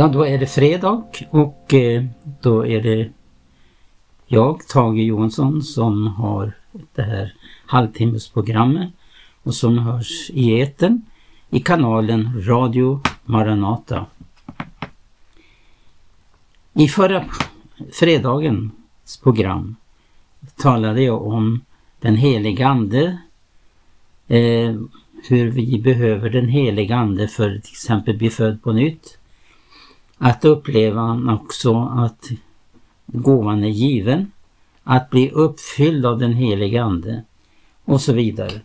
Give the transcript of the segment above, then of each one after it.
Ja, då är det fredag och eh, då är det jag, Tage Johansson, som har det här halvtimmesprogrammet och som hörs i eten i kanalen Radio Maranata. I förra fredagens program talade jag om den heliga Ande, eh, hur vi behöver den heliga Ande för till exempel bli född på nytt. Att uppleva också att gåvan är given, att bli uppfylld av den heliga Ande och så vidare.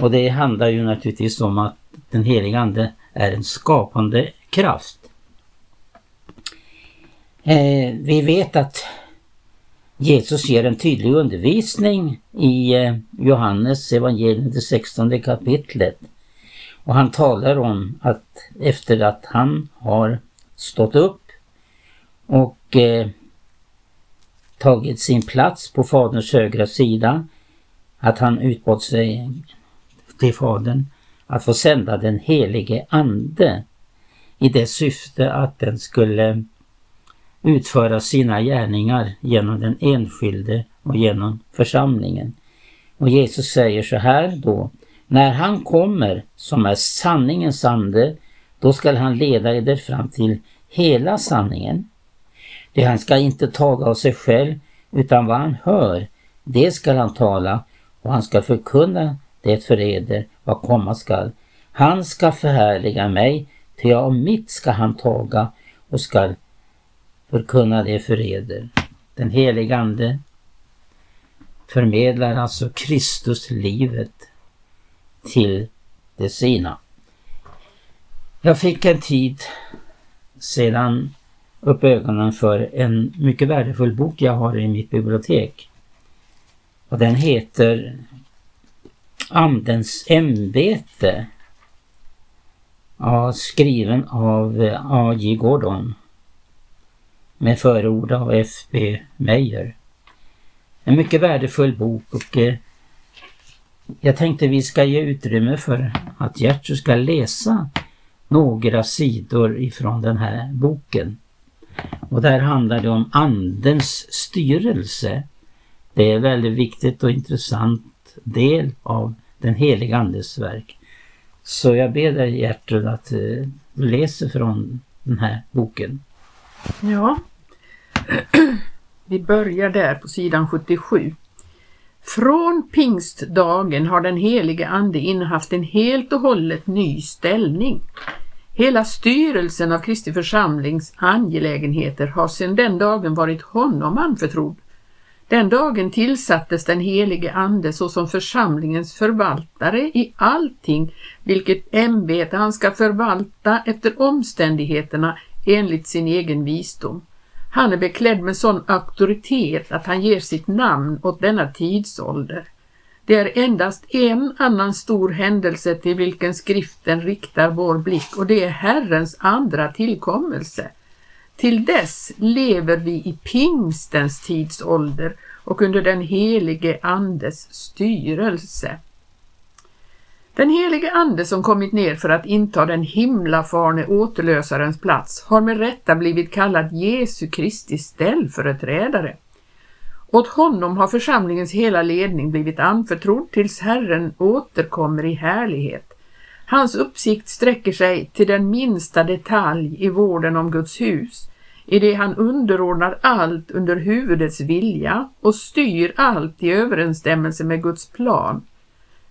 Och det handlar ju naturligtvis om att den heliga Ande är en skapande kraft. Eh, vi vet att Jesus ger en tydlig undervisning i eh, Johannes evangelium, det 16 kapitlet. Och han talar om att efter att han har stått upp och eh, tagit sin plats på Faderns högra sida, att han utbad sig till Fadern att få sända den helige Ande i det syfte att den skulle utföra sina gärningar genom den enskilde och genom församlingen. Och Jesus säger så här då, när han kommer som är sanningens ande, då skall han leda er fram till hela sanningen. Det han ska inte taga av sig själv, utan vad han hör, det skall han tala och han ska förkunna det för eder vad komma skall. Han ska förhärliga mig, ty av mitt ska han taga och skall förkunna det för eder. Den helige Ande förmedlar alltså Kristus livet till de sina. Jag fick en tid sedan upp ögonen för en mycket värdefull bok jag har i mitt bibliotek. Och den heter Andens ämbete. Ja, skriven av eh, A.J. Gordon med förord av F.B. Meyer. En mycket värdefull bok och eh, jag tänkte vi ska ge utrymme för att Gertrud ska läsa några sidor ifrån den här boken. Och där handlar det om Andens styrelse. Det är väldigt viktigt och intressant del av den heliga Andes verk. Så jag ber dig Gertrud att eh, läsa eh, från den här boken. Ja, vi börjar där på sidan 77. Från pingstdagen har den helige Ande innehaft en helt och hållet ny ställning. Hela styrelsen av Kristi församlings angelägenheter har sedan den dagen varit honom anförtrodd. Den dagen tillsattes den helige Ande såsom församlingens förvaltare i allting, vilket ämbete han ska förvalta efter omständigheterna enligt sin egen visdom. Han är beklädd med sån auktoritet att han ger sitt namn åt denna tidsålder. Det är endast en annan stor händelse till vilken skriften riktar vår blick och det är Herrens andra tillkommelse. Till dess lever vi i pingstens tidsålder och under den helige Andes styrelse. Den helige Ande som kommit ner för att inta den himlafarne återlösarens plats har med rätta blivit kallad Jesu Kristi ställföreträdare. Åt honom har församlingens hela ledning blivit anförtrodd tills Herren återkommer i härlighet. Hans uppsikt sträcker sig till den minsta detalj i vården om Guds hus, i det han underordnar allt under huvudets vilja och styr allt i överensstämmelse med Guds plan.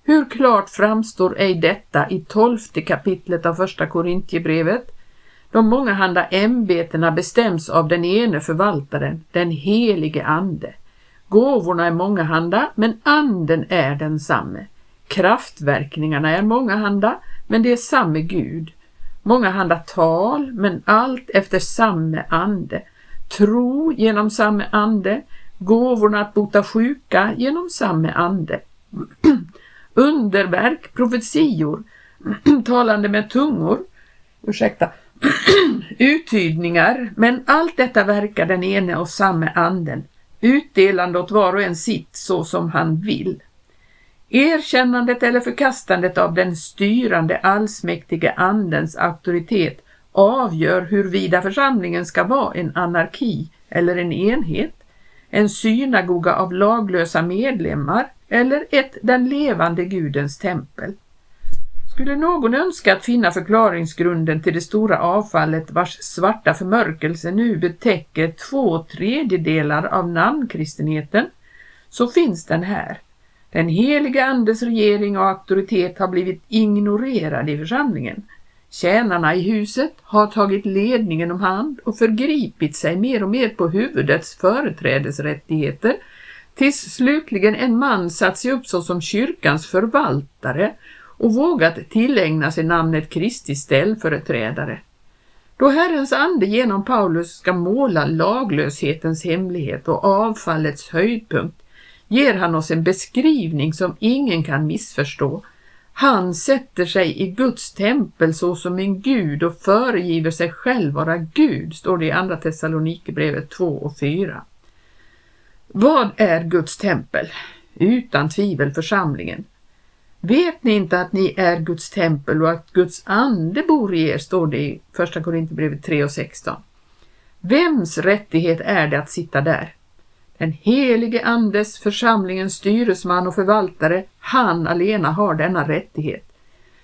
Hur klart framstår ej detta i tolfte kapitlet av första Korintierbrevet? De mångahanda ämbetena bestäms av den ene förvaltaren, den helige Ande. Gåvorna är mångahanda, men anden är densamme. Kraftverkningarna är mångahanda, men det är samme Gud. Mångahanda tal, men allt efter samme ande. Tro genom samme ande, gåvorna att bota sjuka genom samme ande. Underverk, profetior, talande med tungor, ursäkta, uttydningar, men allt detta verkar den ene och samme anden, utdelande åt var och en sitt så som han vill. Erkännandet eller förkastandet av den styrande allsmäktige andens auktoritet avgör huruvida församlingen ska vara en anarki eller en enhet, en synagoga av laglösa medlemmar eller ett den levande Gudens tempel. Skulle någon önska att finna förklaringsgrunden till det stora avfallet vars svarta förmörkelse nu betäcker två tredjedelar av namnkristenheten, så finns den här. Den heliga Andes regering och auktoritet har blivit ignorerad i församlingen. Tjänarna i huset har tagit ledningen om hand och förgripit sig mer och mer på huvudets företrädesrättigheter tills slutligen en man satt sig upp såsom kyrkans förvaltare och vågat tillägna sig namnet Kristi ställföreträdare. Då Herrens ande genom Paulus ska måla laglöshetens hemlighet och avfallets höjdpunkt ger han oss en beskrivning som ingen kan missförstå. Han sätter sig i Guds tempel såsom en gud och föregiver sig själv vara Gud, står det i Andra Thessalonikerbrevet 2 och 4. Vad är Guds tempel? Utan tvivel församlingen. Vet ni inte att ni är Guds tempel och att Guds ande bor i er, står det i Första Korinthierbrevet 3 och 16. Vems rättighet är det att sitta där? Den helige Andes, församlingens styresman och förvaltare, han alena har denna rättighet.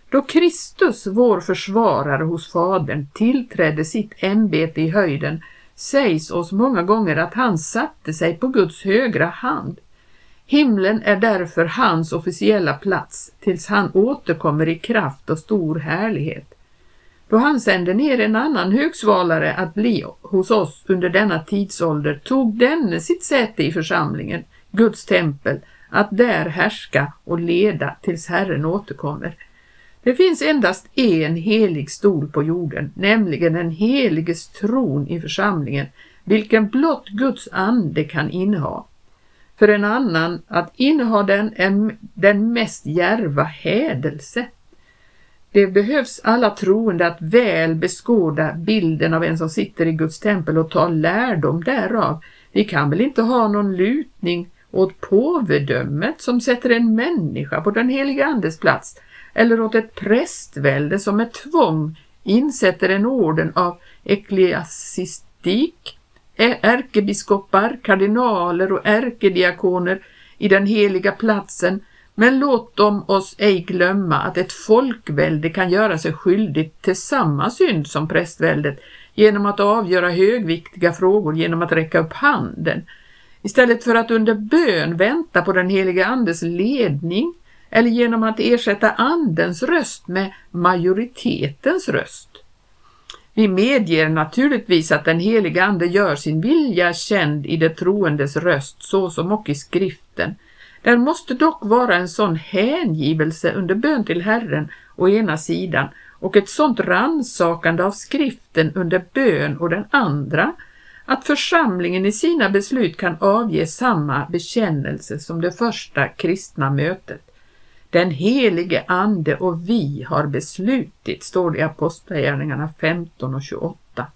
Då Kristus, vår försvarare hos Fadern, tillträdde sitt ämbete i höjden sägs oss många gånger att han satte sig på Guds högra hand. Himlen är därför hans officiella plats tills han återkommer i kraft och stor härlighet. Då han sände ner en annan högsvalare att bli hos oss under denna tidsålder tog denne sitt säte i församlingen, Guds tempel, att där härska och leda tills Herren återkommer. Det finns endast en helig stol på jorden, nämligen den heliges tron i församlingen, vilken blott Guds ande kan inneha. För en annan att inneha den är den mest järva hädelse. Det behövs alla troende att väl beskåda bilden av en som sitter i Guds tempel och ta lärdom därav. Vi kan väl inte ha någon lutning åt påvedömet som sätter en människa på den heliga andes plats eller åt ett prästvälde som med tvång insätter en orden av ekklesiastik, ärkebiskopar, kardinaler och ärkediakoner i den heliga platsen men låt dem oss ej glömma att ett folkvälde kan göra sig skyldigt till samma synd som prästväldet genom att avgöra högviktiga frågor genom att räcka upp handen. Istället för att under bön vänta på den heliga Andes ledning eller genom att ersätta Andens röst med majoritetens röst. Vi medger naturligtvis att den heliga Ande gör sin vilja känd i det troendes röst såsom och i skriften, där måste dock vara en sån hängivelse under bön till Herren å ena sidan och ett sånt ransakande av skriften under bön och den andra att församlingen i sina beslut kan avge samma bekännelse som det första kristna mötet. Den helige Ande och vi har beslutit, står det i Apostlagärningarna 15 och 28.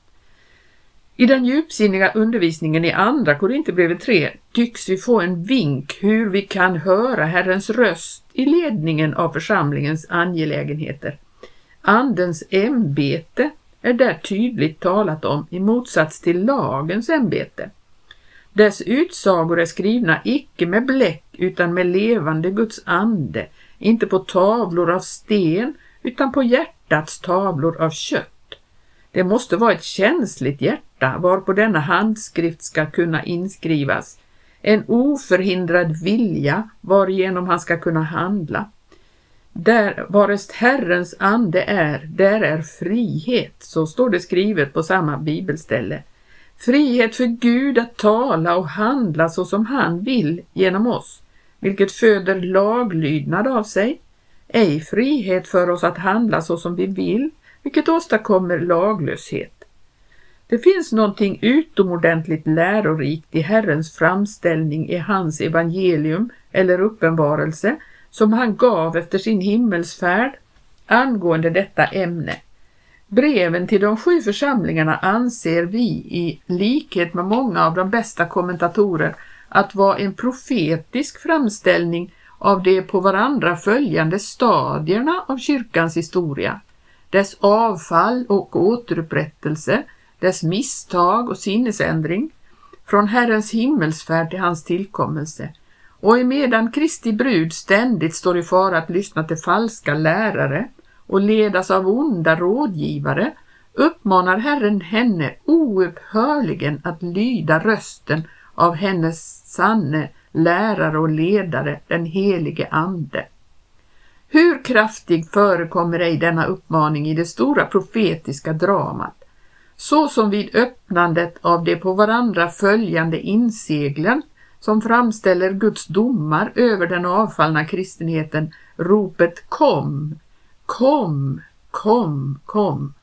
I den djupsinniga undervisningen i Andra Korinthierbrevet 3 tycks vi få en vink hur vi kan höra Herrens röst i ledningen av församlingens angelägenheter. Andens ämbete är där tydligt talat om i motsats till lagens ämbete. Dess utsagor är skrivna icke med bläck utan med levande Guds ande, inte på tavlor av sten utan på hjärtats tavlor av kött. Det måste vara ett känsligt hjärta varpå denna handskrift ska kunna inskrivas, en oförhindrad vilja varigenom han ska kunna handla. Där varest Herrens ande är, där är frihet, så står det skrivet på samma bibelställe. Frihet för Gud att tala och handla så som han vill genom oss, vilket föder laglydnad av sig, ej frihet för oss att handla så som vi vill, vilket åstadkommer laglöshet. Det finns någonting utomordentligt lärorikt i Herrens framställning i hans evangelium eller uppenbarelse som han gav efter sin himmelsfärd angående detta ämne. Breven till de sju församlingarna anser vi i likhet med många av de bästa kommentatorer att vara en profetisk framställning av de på varandra följande stadierna av kyrkans historia dess avfall och återupprättelse, dess misstag och sinnesändring, från Herrens himmelsfärd till hans tillkommelse. Och emedan Kristi brud ständigt står i fara att lyssna till falska lärare och ledas av onda rådgivare uppmanar Herren henne oupphörligen att lyda rösten av hennes sanne lärare och ledare, den helige Ande. Hur kraftig förekommer ej denna uppmaning i det stora profetiska dramat, så som vid öppnandet av de på varandra följande inseglen som framställer Guds domar över den avfallna kristenheten, ropet Kom, kom, kom, kom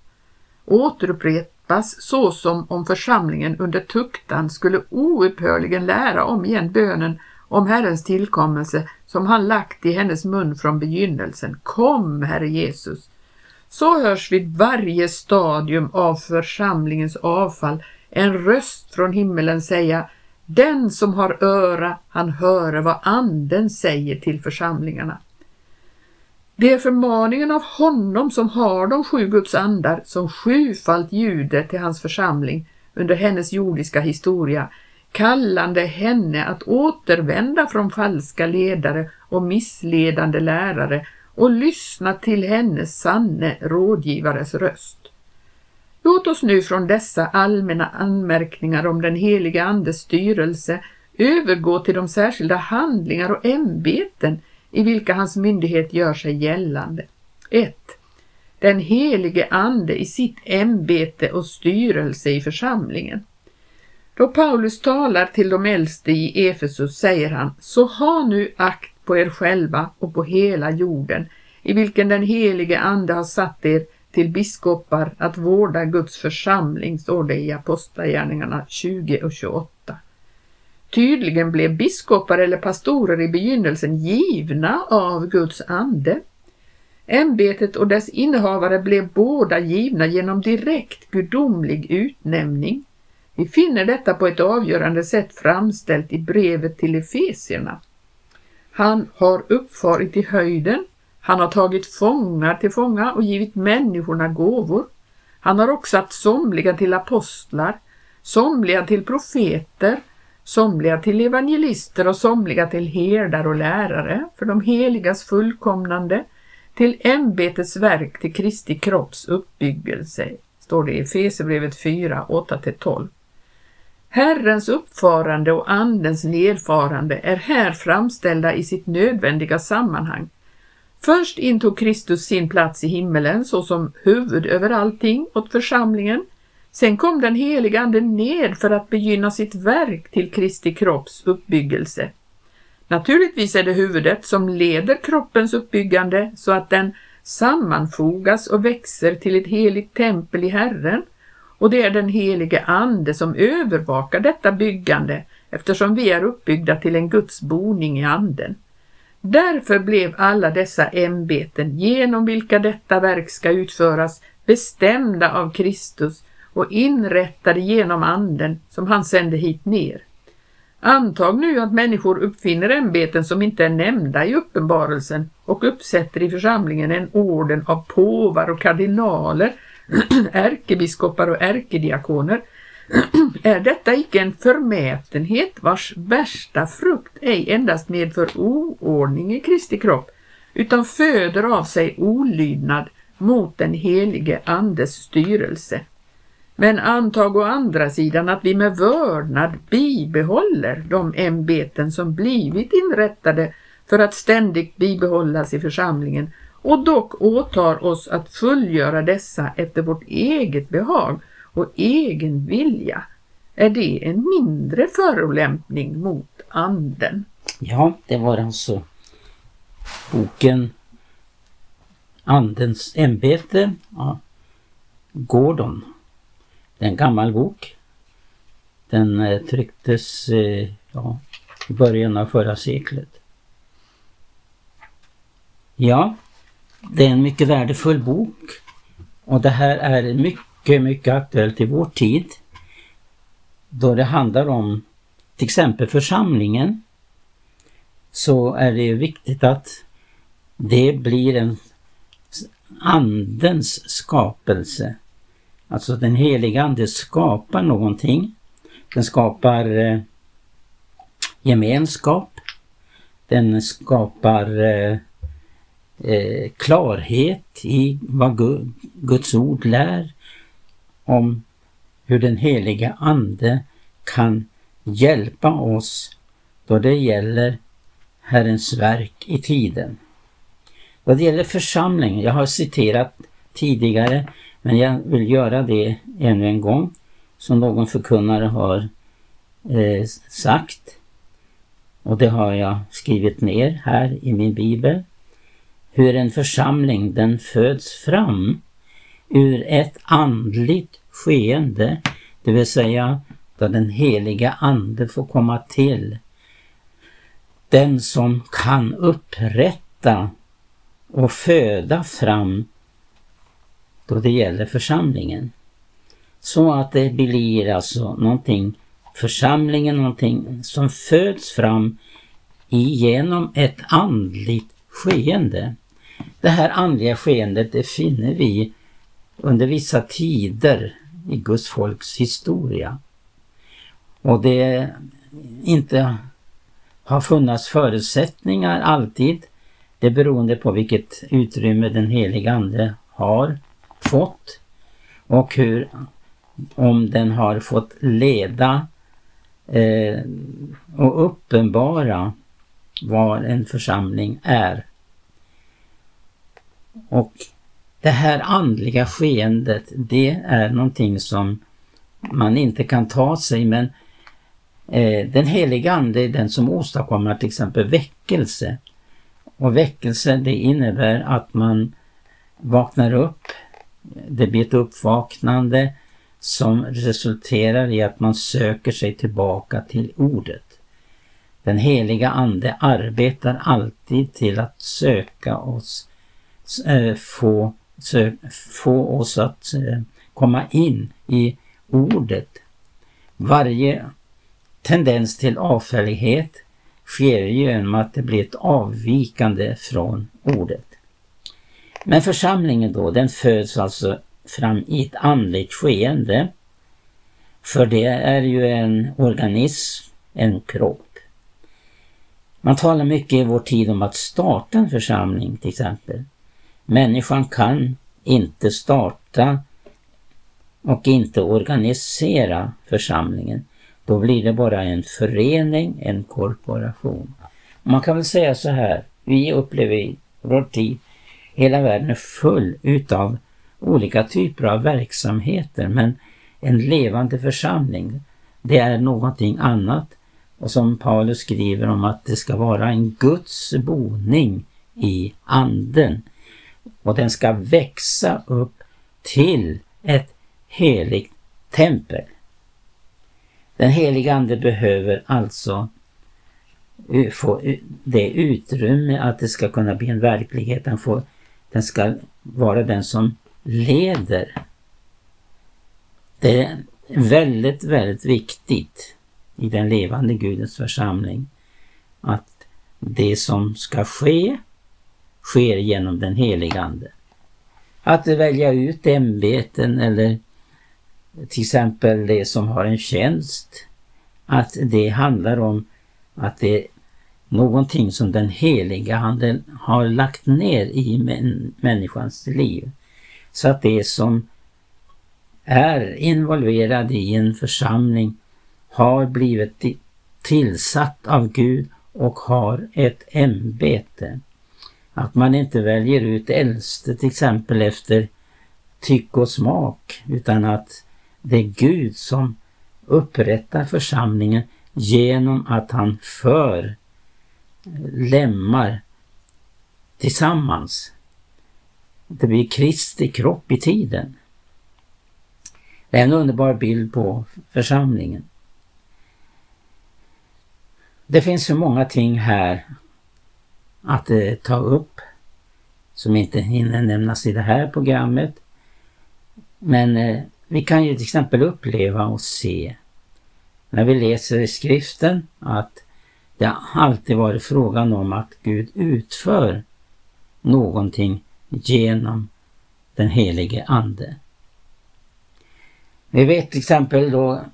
återupprepas så som om församlingen under tuktan skulle oupphörligen lära om igen bönen om Herrens tillkommelse som han lagt i hennes mun från begynnelsen. Kom, Herre Jesus! Så hörs vid varje stadium av församlingens avfall en röst från himmelen säga Den som har öra, han höre vad anden säger till församlingarna. Det är förmaningen av honom som har de sju Guds andar som sjufalt ljuder till hans församling under hennes jordiska historia, kallande henne att återvända från falska ledare och missledande lärare och lyssna till hennes sanne rådgivares röst. Låt oss nu från dessa allmänna anmärkningar om den heliga Andes styrelse övergå till de särskilda handlingar och ämbeten i vilka hans myndighet gör sig gällande. 1. Den helige Ande i sitt ämbete och styrelse i församlingen. Då Paulus talar till de äldste i Efesus säger han, så ha nu akt på er själva och på hela jorden, i vilken den helige Ande har satt er till biskopar att vårda Guds församling, står det i Apostlagärningarna 20 och 28. Tydligen blev biskopar eller pastorer i begynnelsen givna av Guds ande. Ämbetet och dess innehavare blev båda givna genom direkt gudomlig utnämning. Vi finner detta på ett avgörande sätt framställt i brevet till Efesierna. Han har uppfarit i höjden, han har tagit fångar till fånga och givit människorna gåvor. Han har också att somliga till apostlar, somliga till profeter, somliga till evangelister och somliga till herdar och lärare för de heligas fullkomnande, till ämbetets verk till Kristi kropps uppbyggelse, står det i Efesierbrevet 4, 8-12. Herrens uppfarande och Andens nedfarande är här framställda i sitt nödvändiga sammanhang. Först intog Kristus sin plats i himmelen såsom huvud över allting åt församlingen, Sen kom den heliga Ande ned för att begynna sitt verk till Kristi kropps uppbyggelse. Naturligtvis är det huvudet som leder kroppens uppbyggande så att den sammanfogas och växer till ett heligt tempel i Herren och det är den helige Ande som övervakar detta byggande eftersom vi är uppbyggda till en Guds boning i Anden. Därför blev alla dessa ämbeten genom vilka detta verk ska utföras bestämda av Kristus och inrättade genom anden som han sände hit ner. Antag nu att människor uppfinner ämbeten som inte är nämnda i uppenbarelsen och uppsätter i församlingen en orden av påvar och kardinaler, ärkebiskopar och ärkediakoner. är detta icke en förmätenhet vars värsta frukt ej endast medför oordning i Kristi kropp utan föder av sig olydnad mot den helige Andes styrelse? Men antag å andra sidan att vi med vördnad bibehåller de ämbeten som blivit inrättade för att ständigt bibehållas i församlingen och dock åtar oss att fullgöra dessa efter vårt eget behag och egen vilja. Är det en mindre förolämpning mot anden? Ja, det var alltså boken Andens ämbete, ja, Gordon det är en gammal bok. Den eh, trycktes eh, ja, i början av förra seklet. Ja, det är en mycket värdefull bok och det här är mycket, mycket aktuellt i vår tid. Då det handlar om till exempel församlingen så är det viktigt att det blir en andens skapelse. Alltså den heliga ande skapar någonting. Den skapar eh, gemenskap. Den skapar eh, eh, klarhet i vad Guds ord lär om hur den heliga Ande kan hjälpa oss då det gäller Herrens verk i tiden. Vad det gäller församlingen, jag har citerat tidigare men jag vill göra det ännu en gång som någon förkunnare har eh, sagt. Och det har jag skrivit ner här i min bibel. Hur en församling den föds fram ur ett andligt skeende, det vill säga då den heliga ande får komma till. Den som kan upprätta och föda fram då det gäller församlingen. Så att det blir alltså någonting, församlingen någonting som föds fram genom ett andligt skeende. Det här andliga skeendet det finner vi under vissa tider i Guds folks historia. Och det inte har funnits förutsättningar alltid. Det beroende på vilket utrymme den heliga Ande har fått och hur om den har fått leda eh, och uppenbara vad en församling är. Och det här andliga skeendet, det är någonting som man inte kan ta sig men eh, den heliga ande är den som åstadkommer till exempel väckelse. Och väckelse det innebär att man vaknar upp, det blir ett uppvaknande som resulterar i att man söker sig tillbaka till ordet. Den heliga ande arbetar alltid till att söka oss, Eh, få få oss att eh, komma in i ordet. Varje tendens till avfällighet sker genom att det blir ett avvikande från ordet. Men församlingen då, den föds alltså fram i ett andligt skeende. För det är ju en organism, en kropp. Man talar mycket i vår tid om att starta en församling till exempel. Människan kan inte starta och inte organisera församlingen. Då blir det bara en förening, en korporation. Man kan väl säga så här, vi upplever i vår tid, hela världen är full utav olika typer av verksamheter men en levande församling, det är någonting annat. Och som Paulus skriver om att det ska vara en Guds boning i anden och den ska växa upp till ett heligt tempel. Den heliga Ande behöver alltså eh, få eh, det utrymme att det ska kunna bli en verklighet. Den, får, den ska vara den som leder. Det är väldigt, väldigt viktigt i den levande Gudens församling att det som ska ske sker genom den helige Ande. Att välja ut ämbeten eller till exempel det som har en tjänst, att det handlar om att det är någonting som den heliga Ande har lagt ner i människans liv. Så att det som är involverad i en församling har blivit tillsatt av Gud och har ett ämbete. Att man inte väljer ut äldste till exempel efter tyck och smak utan att det är Gud som upprättar församlingen genom att han för lemmar tillsammans. Det blir Kristi kropp i tiden. Det är en underbar bild på församlingen. Det finns så många ting här att eh, ta upp som inte hinner nämnas i det här programmet. Men eh, vi kan ju till exempel uppleva och se när vi läser i skriften att det alltid varit frågan om att Gud utför någonting genom den helige Ande. Vi vet till exempel då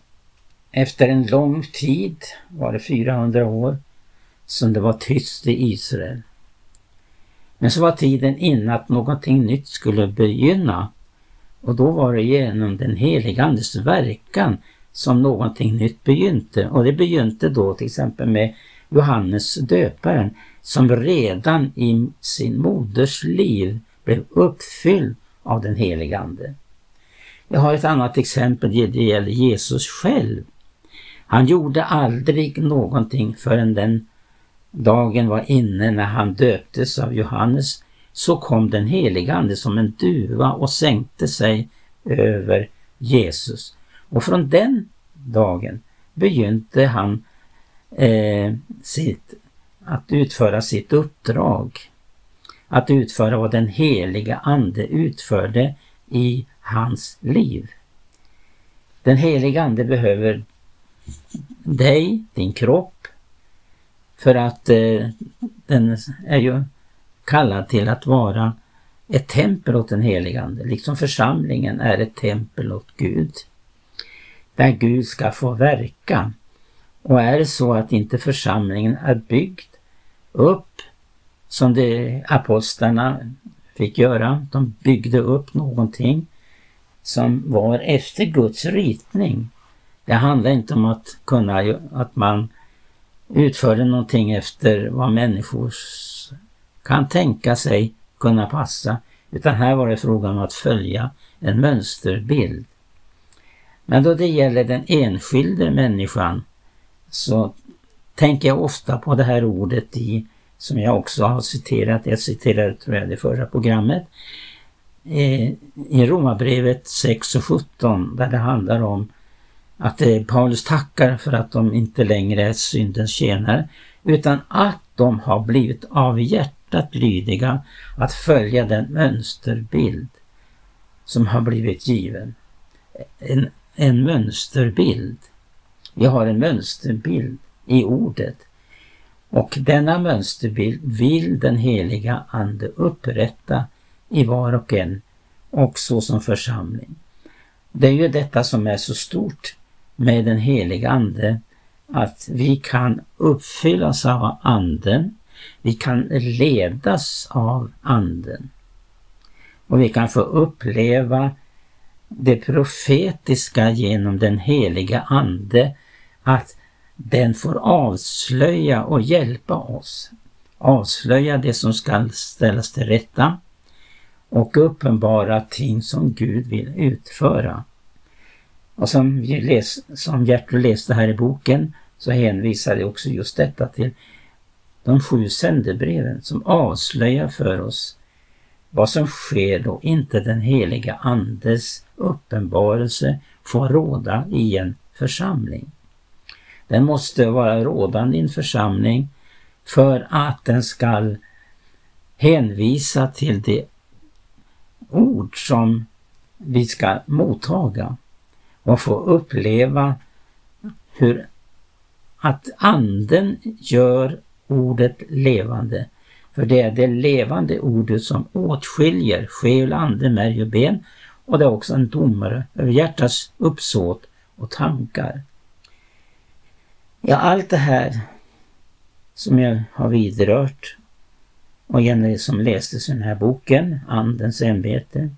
efter en lång tid, var det 400 år, som det var tyst i Israel. Men så var tiden inne att någonting nytt skulle begynna och då var det genom den heliga Andes verkan som någonting nytt begynte. Och det begynte då till exempel med Johannes döparen som redan i sin moders liv blev uppfylld av den heliga Ande. Jag har ett annat exempel, det gäller Jesus själv. Han gjorde aldrig någonting förrän den dagen var inne när han döptes av Johannes så kom den helige Ande som en duva och sänkte sig över Jesus. Och från den dagen begynte han eh, sitt, att utföra sitt uppdrag. Att utföra vad den heliga Ande utförde i hans liv. Den heliga Ande behöver dig, din kropp, för att eh, den är ju kallad till att vara ett tempel åt den helige Ande, liksom församlingen är ett tempel åt Gud. Där Gud ska få verka. Och är det så att inte församlingen är byggd upp som de apostlarna fick göra, de byggde upp någonting som var efter Guds ritning. Det handlar inte om att kunna, att man utförde någonting efter vad människor kan tänka sig kunna passa, utan här var det frågan om att följa en mönsterbild. Men då det gäller den enskilde människan så tänker jag ofta på det här ordet i, som jag också har citerat, jag citerade tror jag det förra programmet, eh, i Romarbrevet 6 och 17 där det handlar om att eh, Paulus tackar för att de inte längre är syndens tjänare utan att de har blivit av hjärtat lydiga att följa den mönsterbild som har blivit given. En, en mönsterbild. Vi har en mönsterbild i ordet och denna mönsterbild vill den heliga Ande upprätta i var och en och så som församling. Det är ju detta som är så stort med den heliga Ande att vi kan uppfyllas av Anden, vi kan ledas av Anden och vi kan få uppleva det profetiska genom den heliga Ande, att den får avslöja och hjälpa oss. Avslöja det som ska ställas till rätta och uppenbara ting som Gud vill utföra. Och som, vi läs, som Gertrud läste här i boken så hänvisar det också just detta till de sju sändebreven som avslöjar för oss vad som sker då inte den heliga Andes uppenbarelse får råda i en församling. Den måste vara rådande i en församling för att den skall hänvisa till det ord som vi ska mottaga och få uppleva hur att anden gör ordet levande. För det är det levande ordet som åtskiljer själ, ande, märg och ben och det är också en domare över hjärtats uppsåt och tankar. Ja, allt det här som jag har vidrört och Jenny som lästes i den här boken, Andens ämbete,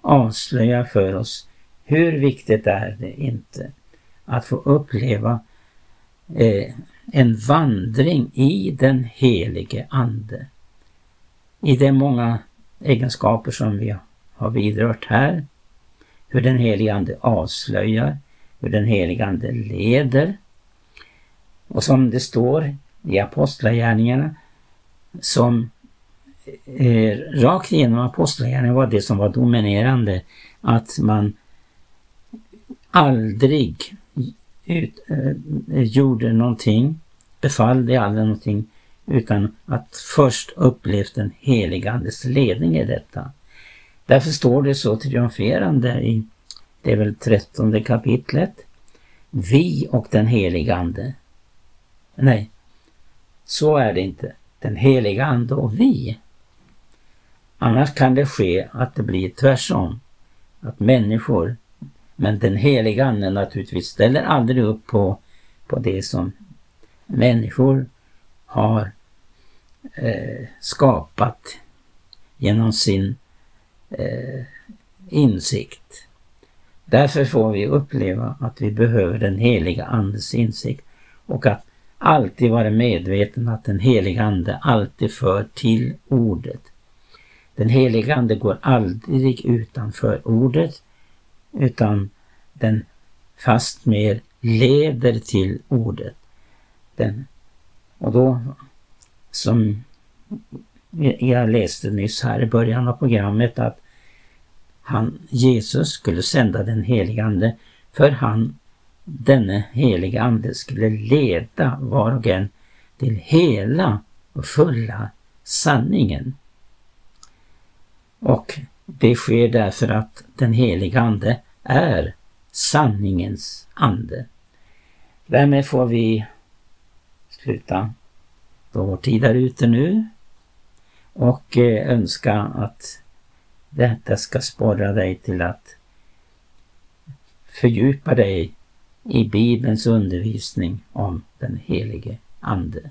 avslöjar för oss hur viktigt är det inte att få uppleva eh, en vandring i den helige Ande. I de många egenskaper som vi har vidrört här, hur den helige Ande avslöjar, hur den helige Ande leder. Och som det står i Apostlagärningarna, som eh, rakt igenom Apostlagärningarna var det som var dominerande, att man aldrig ut, eh, gjorde någonting, befallde aldrig någonting utan att först upplevt den heliga Andes ledning i detta. Därför står det så triumferande i det är väl trettonde kapitlet. Vi och den heliga Ande. Nej, så är det inte. Den heliga Ande och vi. Annars kan det ske att det blir tvärsom. Att människor, men den heliga Ande naturligtvis ställer aldrig upp på, på det som människor har eh, skapat genom sin eh, insikt. Därför får vi uppleva att vi behöver den heliga Andes insikt och att alltid vara medveten att den heliga Ande alltid för till ordet. Den heliga Ande går aldrig utanför ordet utan den fastmer leder till ordet. Den, och då, som jag läste nyss här i början av programmet, att han, Jesus skulle sända den helige Ande för han, denne helige Ande skulle leda var och en till hela och fulla sanningen. Och det sker därför att den helige Ande är sanningens ande. Därmed får vi sluta då vår tid är ute nu och eh, önska att detta ska sporra dig till att fördjupa dig i Bibelns undervisning om den helige Ande.